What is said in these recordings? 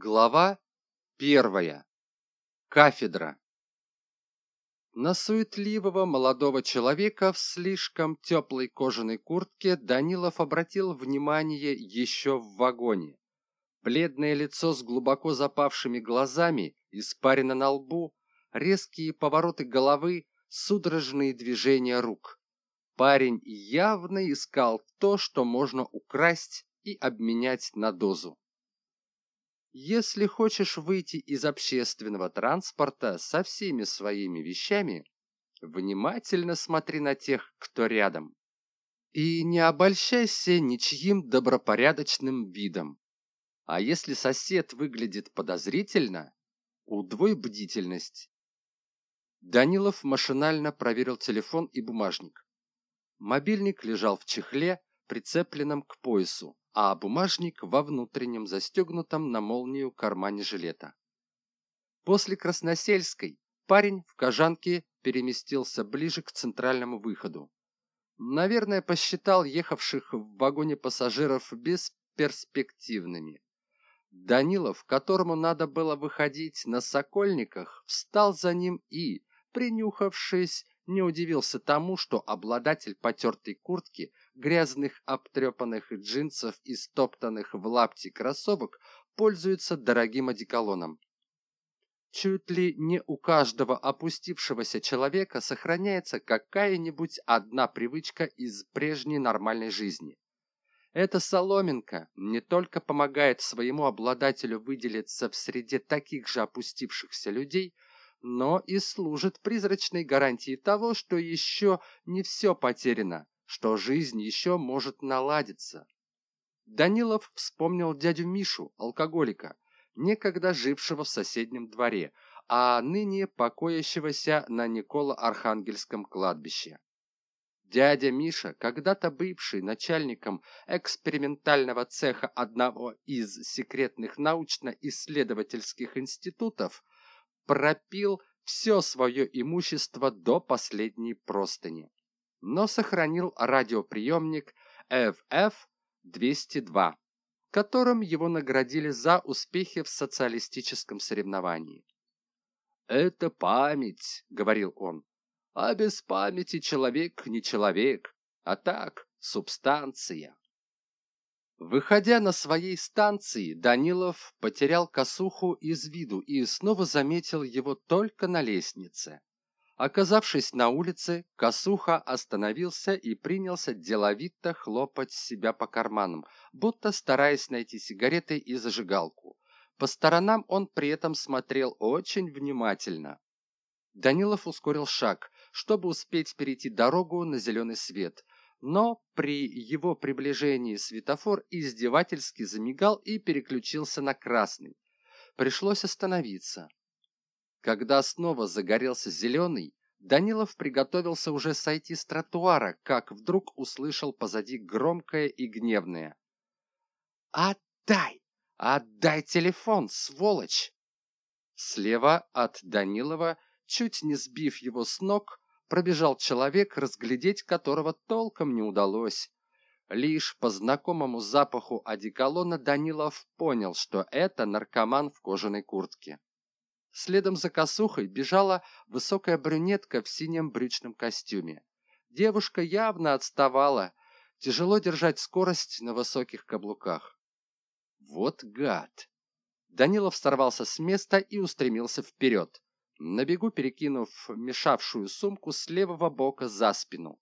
Глава первая. Кафедра. На суетливого молодого человека в слишком теплой кожаной куртке Данилов обратил внимание еще в вагоне. Бледное лицо с глубоко запавшими глазами, испарина на лбу, резкие повороты головы, судорожные движения рук. Парень явно искал то, что можно украсть и обменять на дозу. Если хочешь выйти из общественного транспорта со всеми своими вещами, внимательно смотри на тех, кто рядом. И не обольщайся ничьим добропорядочным видом. А если сосед выглядит подозрительно, удвой бдительность. Данилов машинально проверил телефон и бумажник. Мобильник лежал в чехле, прицепленном к поясу, а бумажник во внутреннем застегнутом на молнию кармане жилета. После Красносельской парень в Кожанке переместился ближе к центральному выходу. Наверное, посчитал ехавших в вагоне пассажиров бесперспективными. Данилов, которому надо было выходить на Сокольниках, встал за ним и, принюхавшись, не удивился тому, что обладатель потертой куртки грязных обтрепанных джинсов и стоптанных в лапти кроссовок пользуется дорогим одеколоном. Чуть ли не у каждого опустившегося человека сохраняется какая-нибудь одна привычка из прежней нормальной жизни. Эта соломинка не только помогает своему обладателю выделиться в среде таких же опустившихся людей, но и служит призрачной гарантией того, что еще не все потеряно, что жизнь еще может наладиться. Данилов вспомнил дядю Мишу, алкоголика, некогда жившего в соседнем дворе, а ныне покоящегося на Николо-Архангельском кладбище. Дядя Миша, когда-то бывший начальником экспериментального цеха одного из секретных научно-исследовательских институтов, пропил все свое имущество до последней простыни но сохранил радиоприемник FF-202, которым его наградили за успехи в социалистическом соревновании. «Это память», — говорил он, — «а без памяти человек не человек, а так субстанция». Выходя на своей станции, Данилов потерял косуху из виду и снова заметил его только на лестнице. Оказавшись на улице, Косуха остановился и принялся деловито хлопать себя по карманам, будто стараясь найти сигареты и зажигалку. По сторонам он при этом смотрел очень внимательно. Данилов ускорил шаг, чтобы успеть перейти дорогу на зеленый свет, но при его приближении светофор издевательски замигал и переключился на красный. Пришлось остановиться. Когда снова загорелся зеленый, Данилов приготовился уже сойти с тротуара, как вдруг услышал позади громкое и гневное. «Отдай! Отдай телефон, сволочь!» Слева от Данилова, чуть не сбив его с ног, пробежал человек, разглядеть которого толком не удалось. Лишь по знакомому запаху одеколона Данилов понял, что это наркоман в кожаной куртке. Следом за косухой бежала высокая брюнетка в синем брючном костюме. Девушка явно отставала, тяжело держать скорость на высоких каблуках. Вот гад! Данилов сорвался с места и устремился вперед, на бегу перекинув мешавшую сумку с левого бока за спину.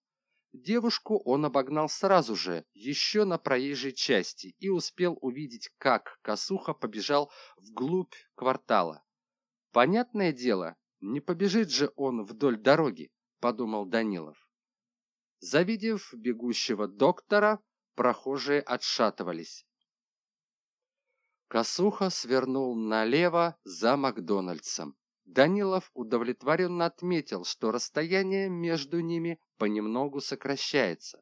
Девушку он обогнал сразу же, еще на проезжей части, и успел увидеть, как косуха побежал вглубь квартала. Понятное дело, не побежит же он вдоль дороги, подумал Данилов. Завидев бегущего доктора, прохожие отшатывались. Косуха свернул налево за Макдональдсом. Данилов удовлетворенно отметил, что расстояние между ними понемногу сокращается.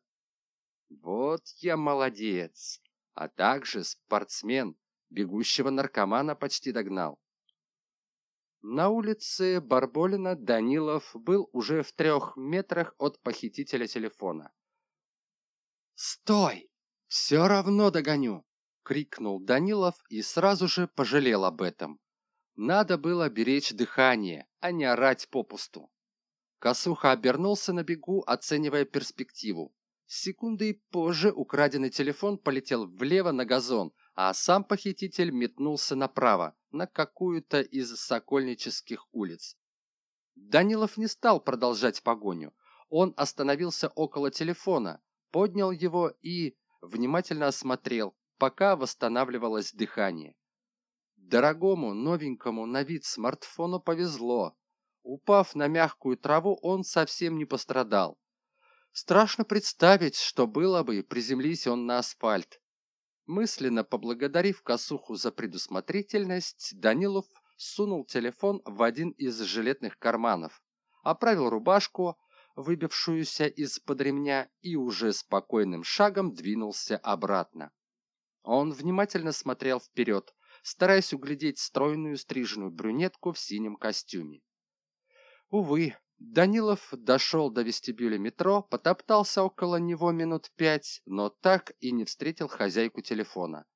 Вот я молодец, а также спортсмен, бегущего наркомана почти догнал. На улице Барболина Данилов был уже в трех метрах от похитителя телефона. «Стой! Все равно догоню!» крикнул Данилов и сразу же пожалел об этом. Надо было беречь дыхание, а не орать попусту. Косуха обернулся на бегу, оценивая перспективу. Секунды позже украденный телефон полетел влево на газон, а сам похититель метнулся направо, на какую-то из сокольнических улиц. Данилов не стал продолжать погоню. Он остановился около телефона, поднял его и внимательно осмотрел, пока восстанавливалось дыхание. Дорогому новенькому на вид смартфону повезло. Упав на мягкую траву, он совсем не пострадал. Страшно представить, что было бы, приземлись он на асфальт. Мысленно поблагодарив косуху за предусмотрительность, Данилов сунул телефон в один из жилетных карманов, оправил рубашку, выбившуюся из-под ремня, и уже спокойным шагом двинулся обратно. Он внимательно смотрел вперед, стараясь углядеть стройную стриженную брюнетку в синем костюме. Увы, Данилов дошел до вестибюля метро, потоптался около него минут пять, но так и не встретил хозяйку телефона.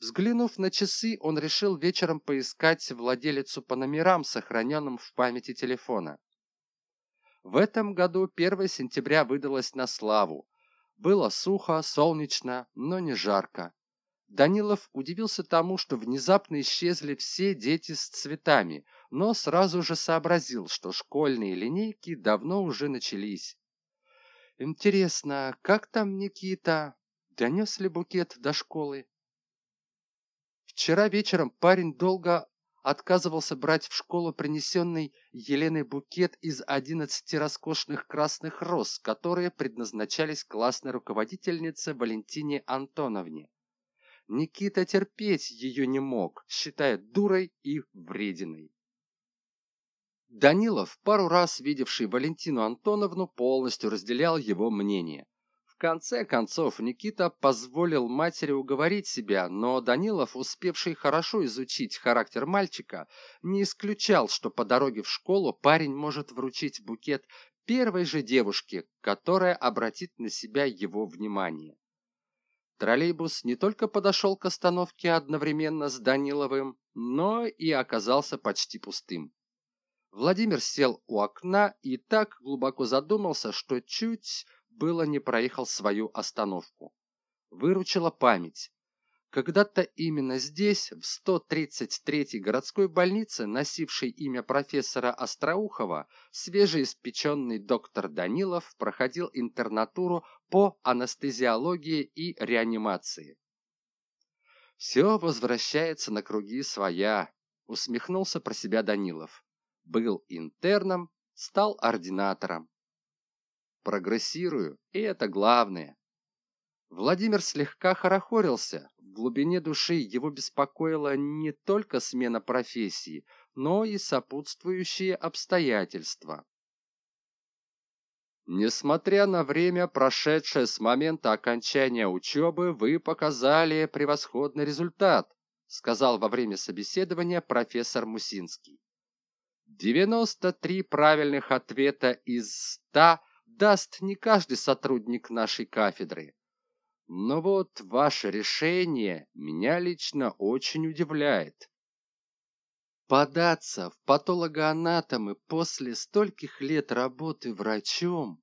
Взглянув на часы, он решил вечером поискать владелицу по номерам, сохраненным в памяти телефона. В этом году 1 сентября выдалось на славу. Было сухо, солнечно, но не жарко. Данилов удивился тому, что внезапно исчезли все дети с цветами, но сразу же сообразил, что школьные линейки давно уже начались. Интересно, как там Никита? Донес ли букет до школы? Вчера вечером парень долго отказывался брать в школу принесенный Еленой букет из одиннадцати роскошных красных роз, которые предназначались классной руководительнице Валентине Антоновне. Никита терпеть ее не мог, считая дурой и врединой. Данилов, пару раз видевший Валентину Антоновну, полностью разделял его мнение. В конце концов, Никита позволил матери уговорить себя, но Данилов, успевший хорошо изучить характер мальчика, не исключал, что по дороге в школу парень может вручить букет первой же девушке, которая обратит на себя его внимание. Троллейбус не только подошел к остановке одновременно с Даниловым, но и оказался почти пустым. Владимир сел у окна и так глубоко задумался, что чуть было не проехал свою остановку. Выручила память. Когда-то именно здесь, в 133-й городской больнице, носившей имя профессора Остроухова, свежеиспеченный доктор Данилов проходил интернатуру по анестезиологии и реанимации. «Все возвращается на круги своя», — усмехнулся про себя Данилов. «Был интерном, стал ординатором. Прогрессирую, и это главное. Владимир слегка хорохорился. Глубине души его беспокоила не только смена профессии, но и сопутствующие обстоятельства. Несмотря на время, прошедшее с момента окончания учебы, вы показали превосходный результат, сказал во время собеседования профессор Мусинский. 93 правильных ответа из 100 даст не каждый сотрудник нашей кафедры. Но вот ваше решение меня лично очень удивляет. Податься в патологоанатомы после стольких лет работы врачом?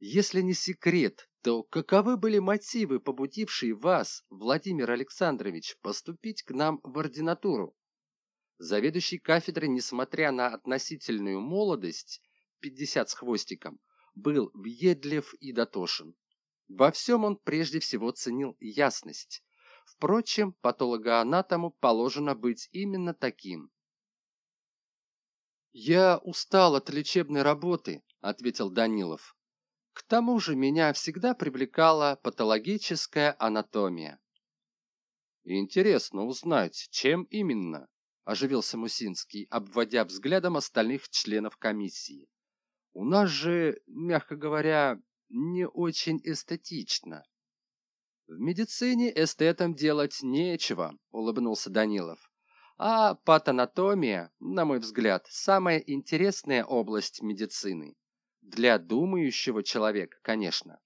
Если не секрет, то каковы были мотивы, побудившие вас, Владимир Александрович, поступить к нам в ординатуру? Заведующий кафедрой, несмотря на относительную молодость, 50 с хвостиком, был въедлив и дотошен. Во всем он прежде всего ценил ясность. Впрочем, патологоанатому положено быть именно таким. «Я устал от лечебной работы», — ответил Данилов. «К тому же меня всегда привлекала патологическая анатомия». «Интересно узнать, чем именно?» – оживился Мусинский, обводя взглядом остальных членов комиссии. «У нас же, мягко говоря, не очень эстетично. В медицине эстетам делать нечего, улыбнулся Данилов. А патанатомия, на мой взгляд, самая интересная область медицины. Для думающего человека, конечно.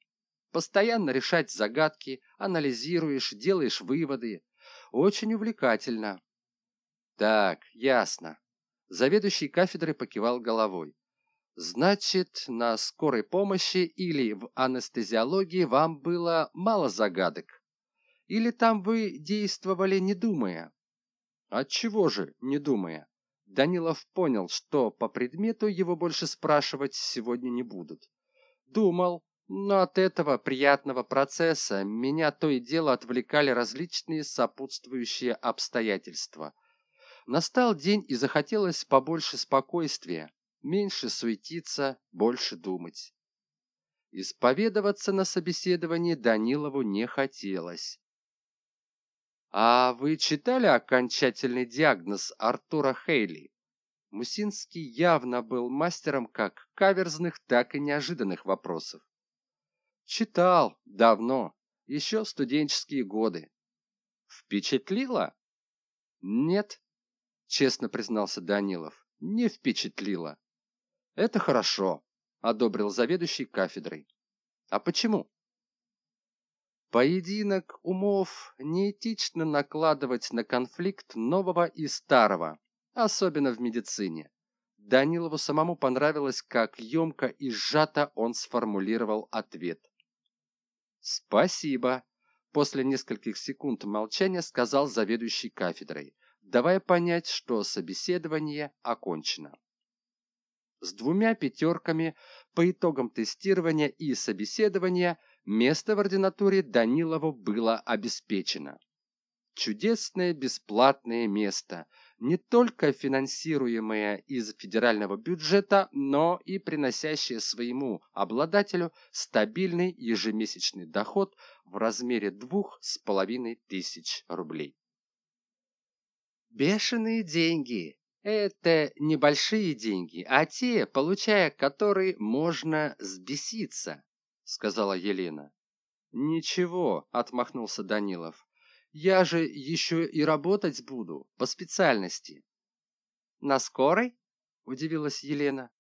постоянно решать загадки, анализируешь, делаешь выводы. Очень увлекательно. Так, ясно. Заведующий кафедрой покивал головой. Значит, на скорой помощи или в анестезиологии вам было мало загадок? Или там вы действовали не думая? Отчего же не думая? Данилов понял, что по предмету его больше спрашивать сегодня не будут. Думал, но от этого приятного процесса меня то и дело отвлекали различные сопутствующие обстоятельства. Настал день и захотелось побольше спокойствия, меньше суетиться, больше думать. Исповедоваться на собеседовании Данилову не хотелось. «А вы читали окончательный диагноз Артура Хейли?» Мусинский явно был мастером как каверзных, так и неожиданных вопросов. «Читал. Давно. Еще студенческие годы». «Впечатлило?» «Нет», — честно признался Данилов, — «не впечатлило». «Это хорошо», — одобрил заведующий кафедрой. «А почему?» Поединок умов неэтично накладывать на конфликт нового и старого, особенно в медицине. Данилову самому понравилось, как емко и сжато он сформулировал ответ. «Спасибо», — после нескольких секунд молчания сказал заведующий кафедрой, давая понять, что собеседование окончено. С двумя пятерками по итогам тестирования и собеседования – место в ординатуре Данилову было обеспечено. Чудесное бесплатное место, не только финансируемое из федерального бюджета, но и приносящее своему обладателю стабильный ежемесячный доход в размере двух с половиной тысяч рублей. Бешеные деньги. Это небольшие деньги, а те, получая которые, можно сбеситься сказала Елена. «Ничего», — отмахнулся Данилов. «Я же еще и работать буду, по специальности». «На скорой?» — удивилась Елена.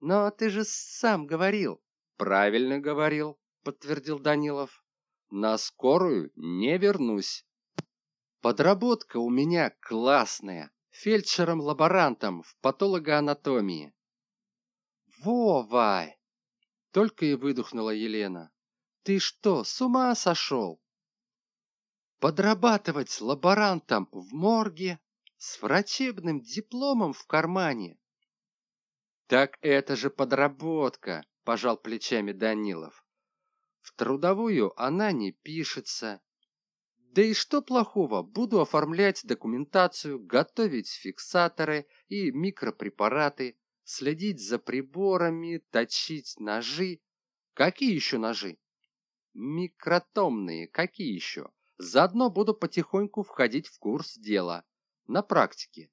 «Но ты же сам говорил». «Правильно говорил», — подтвердил Данилов. «На скорую не вернусь». «Подработка у меня классная, фельдшером-лаборантом в патологоанатомии». «Вова!» Только и выдохнула Елена. «Ты что, с ума сошел?» «Подрабатывать лаборантом в морге с врачебным дипломом в кармане?» «Так это же подработка», – пожал плечами Данилов. «В трудовую она не пишется. Да и что плохого, буду оформлять документацию, готовить фиксаторы и микропрепараты, следить за приборами, точить ножи. Какие еще ножи? Микротомные, какие еще? Заодно буду потихоньку входить в курс дела. На практике.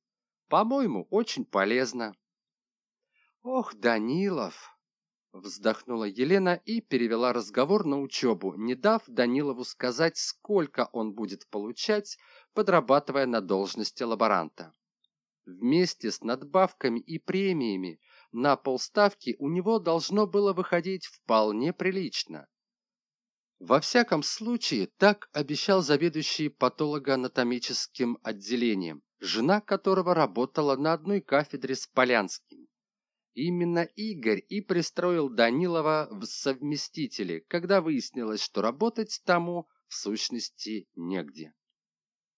По-моему, очень полезно. Ох, Данилов! Вздохнула Елена и перевела разговор на учебу, не дав Данилову сказать, сколько он будет получать, подрабатывая на должности лаборанта. Вместе с надбавками и премиями на полставки у него должно было выходить вполне прилично. Во всяком случае, так обещал заведующий патологоанатомическим отделением, жена которого работала на одной кафедре с Полянским. Именно Игорь и пристроил Данилова в совместители, когда выяснилось, что работать тому в сущности негде.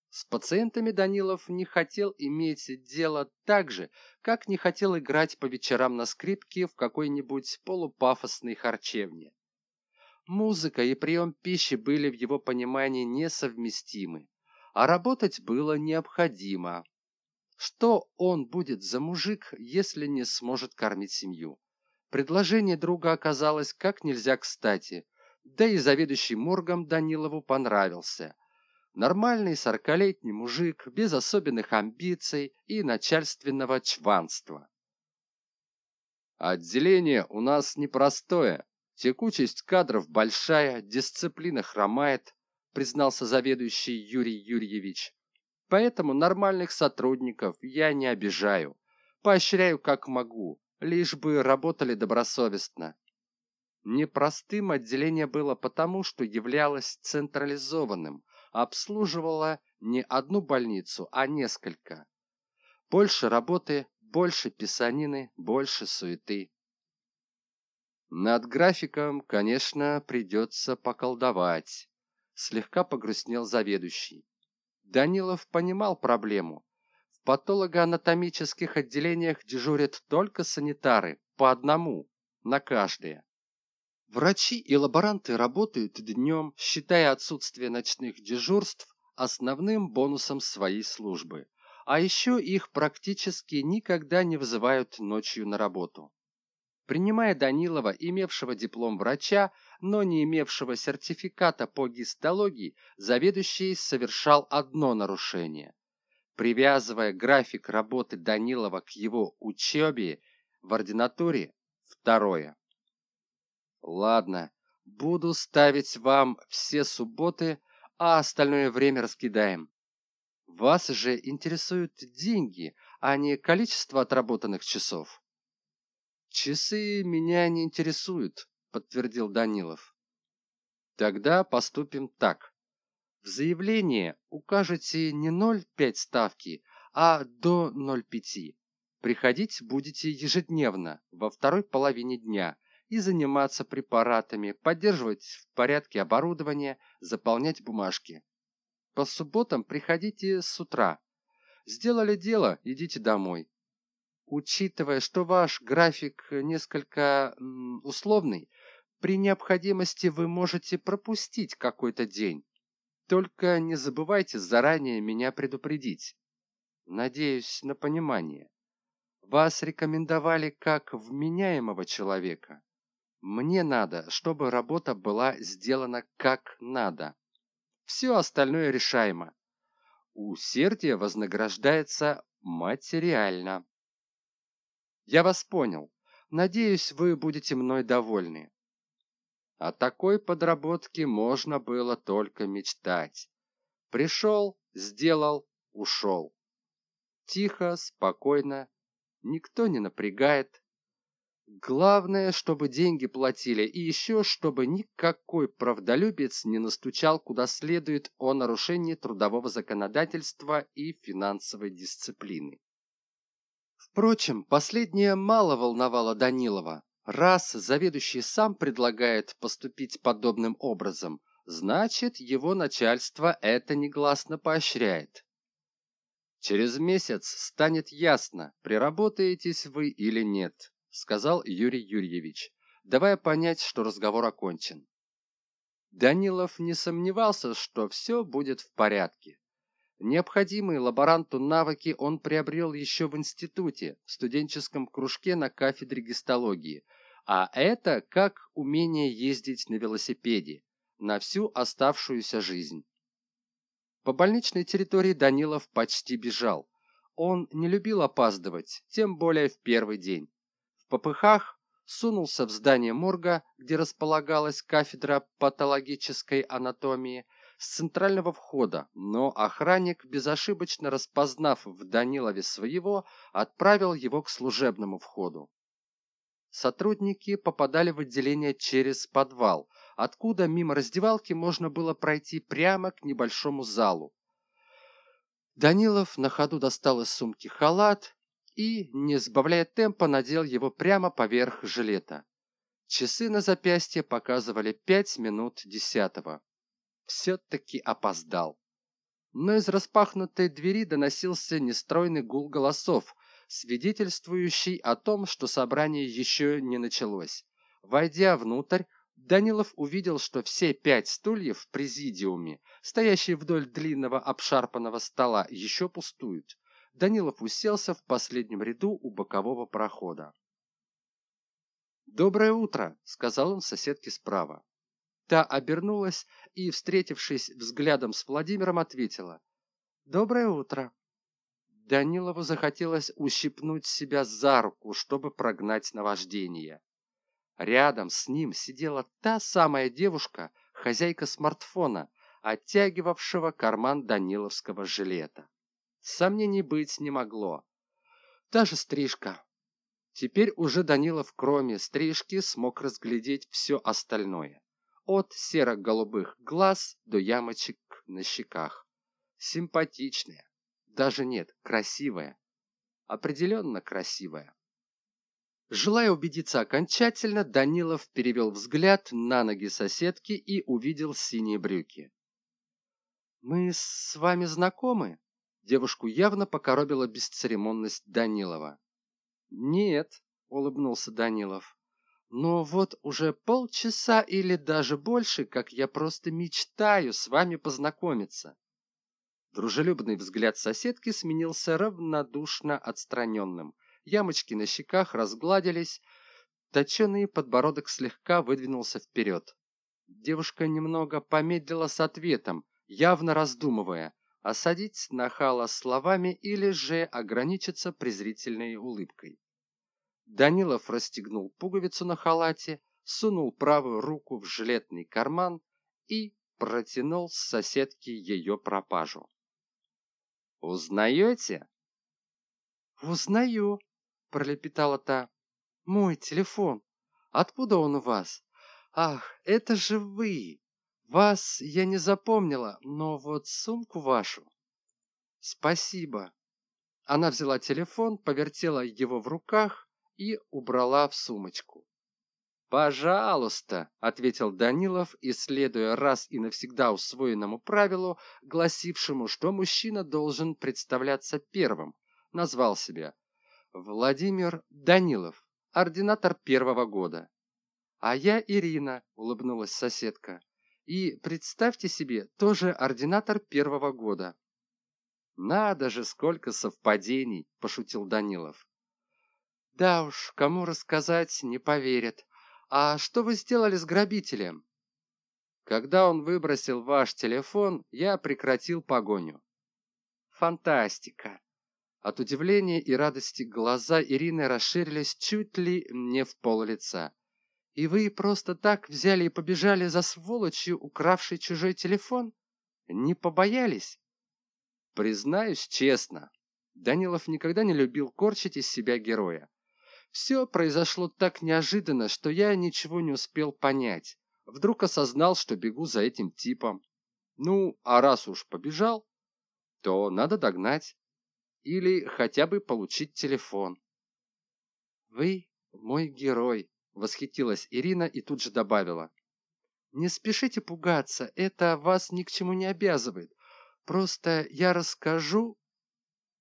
С пациентами Данилов не хотел иметь дело так же, как не хотел играть по вечерам на скрипке в какой-нибудь полупафосной харчевне. Музыка и прием пищи были в его понимании несовместимы, а работать было необходимо. Что он будет за мужик, если не сможет кормить семью? Предложение друга оказалось как нельзя кстати, да и заведующий моргом Данилову понравился – Нормальный сорокалетний мужик, без особенных амбиций и начальственного чванства. Отделение у нас непростое. Текучесть кадров большая, дисциплина хромает, признался заведующий Юрий Юрьевич. Поэтому нормальных сотрудников я не обижаю. Поощряю как могу, лишь бы работали добросовестно. Непростым отделение было потому, что являлось централизованным, обслуживало не одну больницу, а несколько. Больше работы, больше писанины, больше суеты. Над графиком, конечно, придется поколдовать. Слегка погрустнел заведующий. Данилов понимал проблему. В патологоанатомических отделениях дежурят только санитары, по одному, на каждое. Врачи и лаборанты работают днем, считая отсутствие ночных дежурств основным бонусом своей службы. А еще их практически никогда не вызывают ночью на работу. Принимая Данилова, имевшего диплом врача, но не имевшего сертификата по гистологии, заведующий совершал одно нарушение. Привязывая график работы Данилова к его учебе в ординатуре, второе. Ладно, буду ставить вам все субботы, а остальное время раскидаем. Вас же интересуют деньги, а не количество отработанных часов. Часы меня не интересуют, подтвердил Данилов. Тогда поступим так. В заявлении укажете не 0,5 ставки, а до 0,5. Приходить будете ежедневно, во второй половине дня, и заниматься препаратами, поддерживать в порядке оборудование, заполнять бумажки. По субботам приходите с утра. Сделали дело, идите домой. Учитывая, что ваш график несколько условный, при необходимости вы можете пропустить какой-то день. Только не забывайте заранее меня предупредить. Надеюсь на понимание. Вас рекомендовали как вменяемого человека. Мне надо, чтобы работа была сделана как надо. Все остальное решаемо. Усердие вознаграждается материально. Я вас понял. Надеюсь, вы будете мной довольны. О такой подработке можно было только мечтать. Пришел, сделал, ушел. Тихо, спокойно, никто не напрягает, Главное, чтобы деньги платили, и еще, чтобы никакой правдолюбец не настучал куда следует о нарушении трудового законодательства и финансовой дисциплины. Впрочем, последнее мало волновало Данилова. Раз заведующий сам предлагает поступить подобным образом, значит, его начальство это негласно поощряет. Через месяц станет ясно, приработаетесь вы или нет сказал Юрий Юрьевич, давая понять, что разговор окончен. Данилов не сомневался, что все будет в порядке. Необходимые лаборанту навыки он приобрел еще в институте, в студенческом кружке на кафедре гистологии, а это как умение ездить на велосипеде на всю оставшуюся жизнь. По больничной территории Данилов почти бежал. Он не любил опаздывать, тем более в первый день попыхах сунулся в здание морга, где располагалась кафедра патологической анатомии, с центрального входа, но охранник, безошибочно распознав в Данилове своего, отправил его к служебному входу. Сотрудники попадали в отделение через подвал, откуда мимо раздевалки можно было пройти прямо к небольшому залу. Данилов на ходу достал из сумки халат, и, не сбавляя темпа, надел его прямо поверх жилета. Часы на запястье показывали пять минут десятого. Все-таки опоздал. Но из распахнутой двери доносился нестройный гул голосов, свидетельствующий о том, что собрание еще не началось. Войдя внутрь, Данилов увидел, что все пять стульев в президиуме, стоящие вдоль длинного обшарпанного стола, еще пустуют. Данилов уселся в последнем ряду у бокового прохода. «Доброе утро!» — сказал он соседке справа. Та обернулась и, встретившись взглядом с Владимиром, ответила. «Доброе утро!» Данилову захотелось ущипнуть себя за руку, чтобы прогнать наваждение. Рядом с ним сидела та самая девушка, хозяйка смартфона, оттягивавшего карман даниловского жилета. Сомнений быть не могло. Та же стрижка, Теперь уже Данилов, кроме стрижки, смог разглядеть все остальное. От серо-голубых глаз до ямочек на щеках. Симпатичная. Даже нет, красивая. Определенно красивая. Желая убедиться окончательно, Данилов перевел взгляд на ноги соседки и увидел синие брюки. «Мы с вами знакомы?» Девушку явно покоробила бесцеремонность Данилова. «Нет», — улыбнулся Данилов. «Но вот уже полчаса или даже больше, как я просто мечтаю с вами познакомиться». Дружелюбный взгляд соседки сменился равнодушно отстраненным. Ямочки на щеках разгладились, точеный подбородок слегка выдвинулся вперед. Девушка немного помедлила с ответом, явно раздумывая, осадить нахала словами или же ограничиться презрительной улыбкой. Данилов расстегнул пуговицу на халате, сунул правую руку в жилетный карман и протянул с соседки ее пропажу. «Узнаете?» «Узнаю», — пролепетала та. «Мой телефон. Откуда он у вас? Ах, это же вы! Вас я не запомнила, но вот сумку вашу. Спасибо. Она взяла телефон, повертела его в руках и убрала в сумочку. «Пожалуйста», — ответил Данилов, исследуя раз и навсегда усвоенному правилу, гласившему, что мужчина должен представляться первым, назвал себя Владимир Данилов, ординатор первого года. «А я Ирина», — улыбнулась соседка. И, представьте себе, тоже ординатор первого года. «Надо же, сколько совпадений!» – пошутил Данилов. «Да уж, кому рассказать, не поверят. А что вы сделали с грабителем?» «Когда он выбросил ваш телефон, я прекратил погоню». «Фантастика!» От удивления и радости глаза Ирины расширились чуть ли не в пол лица. И вы просто так взяли и побежали за сволочью, укравшей чужой телефон? Не побоялись? Признаюсь честно, Данилов никогда не любил корчить из себя героя. Все произошло так неожиданно, что я ничего не успел понять. Вдруг осознал, что бегу за этим типом. Ну, а раз уж побежал, то надо догнать. Или хотя бы получить телефон. Вы мой герой, Восхитилась Ирина и тут же добавила. Не спешите пугаться, это вас ни к чему не обязывает. Просто я расскажу...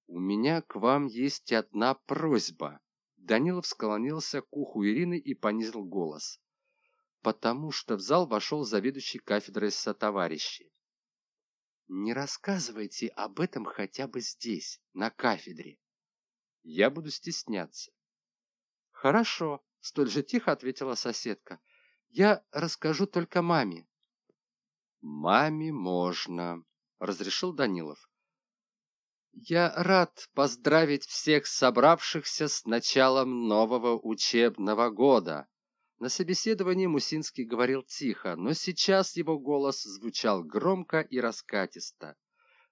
У меня к вам есть одна просьба. Данилов склонился к уху Ирины и понизил голос. Потому что в зал вошел заведующий кафедрой сотоварищи. Не рассказывайте об этом хотя бы здесь, на кафедре. Я буду стесняться. Хорошо, столь же тихо ответила соседка я расскажу только маме маме можно разрешил данилов я рад поздравить всех собравшихся с началом нового учебного года на собеседовании Мусинский говорил тихо, но сейчас его голос звучал громко и раскатисто.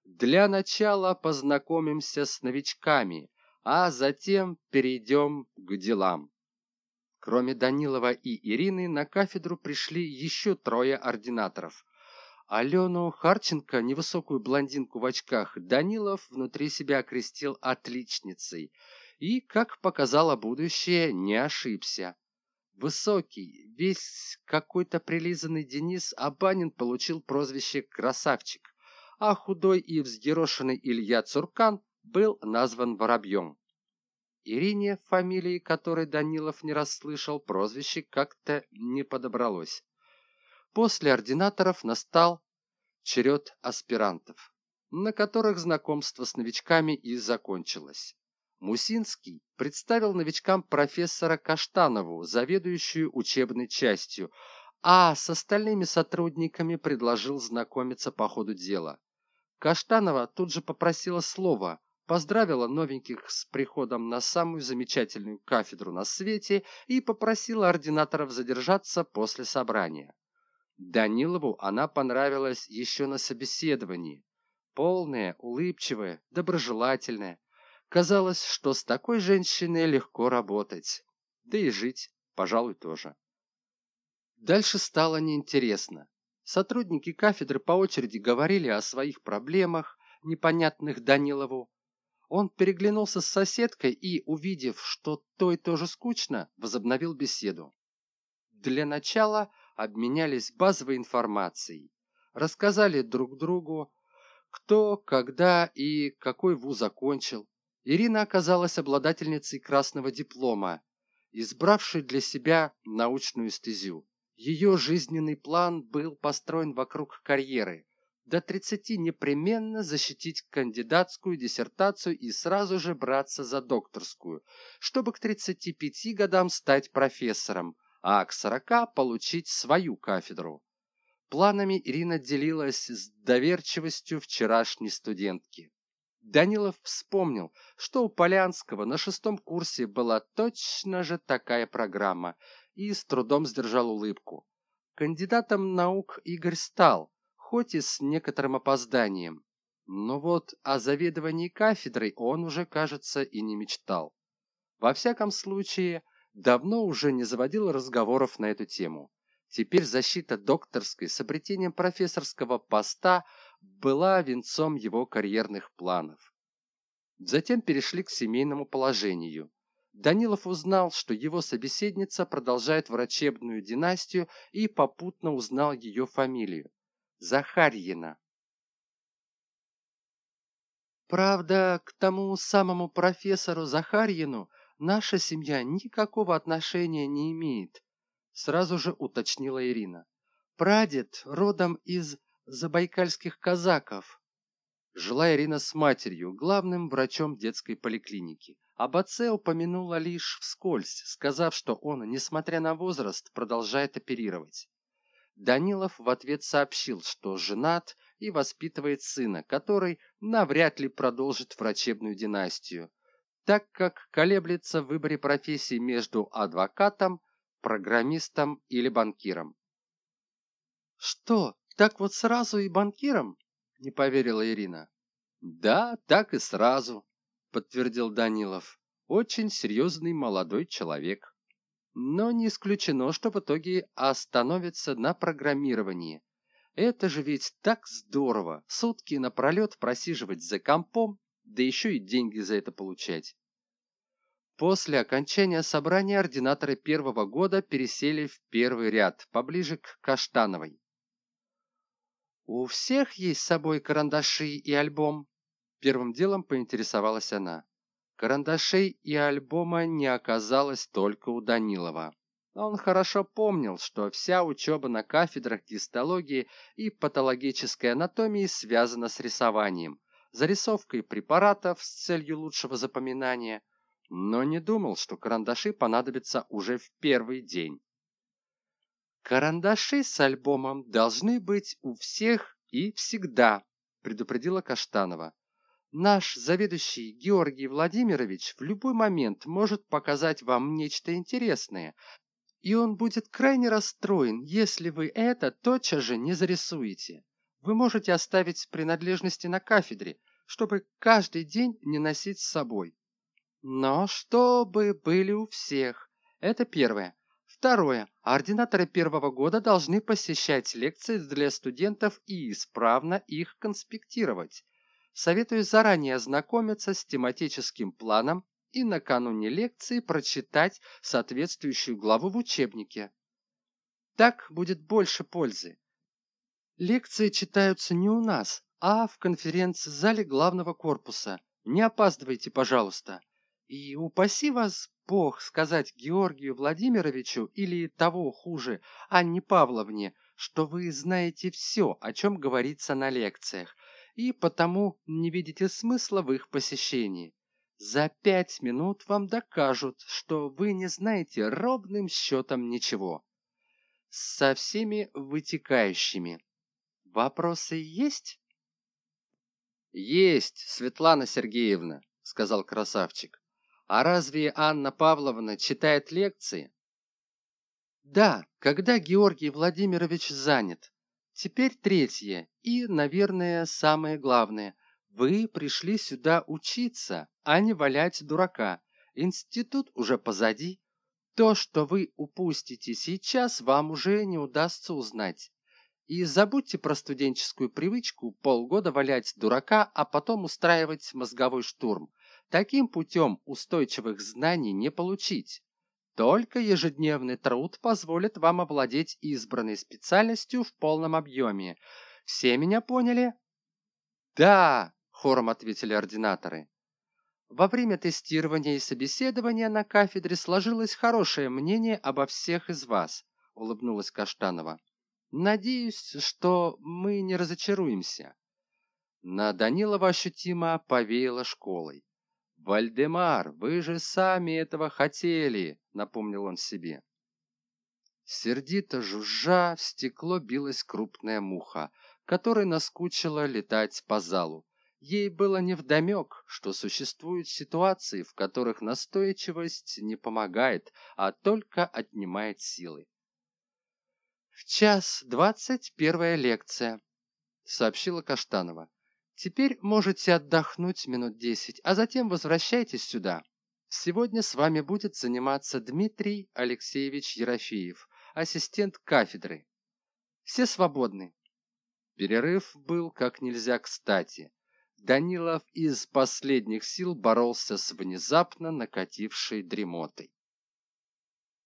Для начала познакомимся с новичками, а затем перейдем к делам. Кроме Данилова и Ирины, на кафедру пришли еще трое ординаторов. Алену Харченко, невысокую блондинку в очках, Данилов внутри себя окрестил отличницей. И, как показало будущее, не ошибся. Высокий, весь какой-то прилизанный Денис Абанин получил прозвище «Красавчик», а худой и взъерошенный Илья Цуркан был назван Воробьем. Ирине, фамилии которой Данилов не расслышал, прозвище как-то не подобралось. После ординаторов настал черед аспирантов, на которых знакомство с новичками и закончилось. Мусинский представил новичкам профессора Каштанову, заведующую учебной частью, а с остальными сотрудниками предложил знакомиться по ходу дела. Каштанова тут же попросила слова, поздравила новеньких с приходом на самую замечательную кафедру на свете и попросила ординаторов задержаться после собрания. Данилову она понравилась еще на собеседовании. Полная, улыбчивая, доброжелательная. Казалось, что с такой женщиной легко работать. Да и жить, пожалуй, тоже. Дальше стало неинтересно. Сотрудники кафедры по очереди говорили о своих проблемах, непонятных Данилову. Он переглянулся с соседкой и, увидев, что той тоже скучно, возобновил беседу. Для начала обменялись базовой информацией, рассказали друг другу, кто, когда и какой вуз закончил. Ирина оказалась обладательницей красного диплома, избравшей для себя научную стезю. Ее жизненный план был построен вокруг карьеры. До 30 непременно защитить кандидатскую диссертацию и сразу же браться за докторскую, чтобы к 35 годам стать профессором, а к 40 получить свою кафедру. Планами Ирина делилась с доверчивостью вчерашней студентки. Данилов вспомнил, что у Полянского на шестом курсе была точно же такая программа и с трудом сдержал улыбку. Кандидатом наук Игорь стал, хоть и с некоторым опозданием. Но вот о заведовании кафедрой он уже, кажется, и не мечтал. Во всяком случае, давно уже не заводил разговоров на эту тему. Теперь защита докторской с обретением профессорского поста была венцом его карьерных планов. Затем перешли к семейному положению. Данилов узнал, что его собеседница продолжает врачебную династию и попутно узнал ее фамилию – Захарьина. Правда, к тому самому профессору Захарьину наша семья никакого отношения не имеет, сразу же уточнила Ирина. Прадед родом из забайкальских казаков. Жила Ирина с матерью, главным врачом детской поликлиники. Об отце упомянула лишь вскользь, сказав, что он, несмотря на возраст, продолжает оперировать. Данилов в ответ сообщил, что женат и воспитывает сына, который навряд ли продолжит врачебную династию, так как колеблется в выборе профессии между адвокатом, программистом или банкиром. «Что, так вот сразу и банкиром?» – не поверила Ирина. «Да, так и сразу», – подтвердил Данилов. «Очень серьезный молодой человек. Но не исключено, что в итоге остановится на программировании. Это же ведь так здорово, сутки напролет просиживать за компом, да еще и деньги за это получать». После окончания собрания ординаторы первого года пересели в первый ряд, поближе к Каштановой. «У всех есть с собой карандаши и альбом?» Первым делом поинтересовалась она. Карандашей и альбома не оказалось только у Данилова. Он хорошо помнил, что вся учеба на кафедрах гистологии и патологической анатомии связана с рисованием, зарисовкой препаратов с целью лучшего запоминания, но не думал, что карандаши понадобятся уже в первый день. «Карандаши с альбомом должны быть у всех и всегда», предупредила Каштанова. «Наш заведующий Георгий Владимирович в любой момент может показать вам нечто интересное, и он будет крайне расстроен, если вы это тотчас же не зарисуете. Вы можете оставить принадлежности на кафедре, чтобы каждый день не носить с собой. Но чтобы были у всех. Это первое. Второе. Ординаторы первого года должны посещать лекции для студентов и исправно их конспектировать. Советую заранее ознакомиться с тематическим планом и накануне лекции прочитать соответствующую главу в учебнике. Так будет больше пользы. Лекции читаются не у нас, а в конференц-зале главного корпуса. Не опаздывайте, пожалуйста. И упаси вас Бог сказать Георгию Владимировичу или того хуже, Анне Павловне, что вы знаете все, о чем говорится на лекциях, и потому не видите смысла в их посещении. За пять минут вам докажут, что вы не знаете ровным счетом ничего. Со всеми вытекающими. Вопросы есть? Есть, Светлана Сергеевна, сказал красавчик. А разве Анна Павловна читает лекции? Да, когда Георгий Владимирович занят. Теперь третье и, наверное, самое главное. Вы пришли сюда учиться, а не валять дурака. Институт уже позади. То, что вы упустите сейчас, вам уже не удастся узнать. И забудьте про студенческую привычку полгода валять дурака, а потом устраивать мозговой штурм. Таким путем устойчивых знаний не получить. Только ежедневный труд позволит вам овладеть избранной специальностью в полном объеме. Все меня поняли? Да, хором ответили ординаторы. Во время тестирования и собеседования на кафедре сложилось хорошее мнение обо всех из вас, улыбнулась Каштанова. Надеюсь, что мы не разочаруемся. На Данилова ощутимо повеяло школой. «Вальдемар, вы же сами этого хотели!» — напомнил он себе. Сердито жужжа в стекло билась крупная муха, которой наскучило летать по залу. Ей было невдомек, что существуют ситуации, в которых настойчивость не помогает, а только отнимает силы. «В час двадцать первая лекция», — сообщила Каштанова. Теперь можете отдохнуть минут десять, а затем возвращайтесь сюда. Сегодня с вами будет заниматься Дмитрий Алексеевич Ерофеев, ассистент кафедры. Все свободны. Перерыв был как нельзя кстати. Данилов из последних сил боролся с внезапно накатившей дремотой.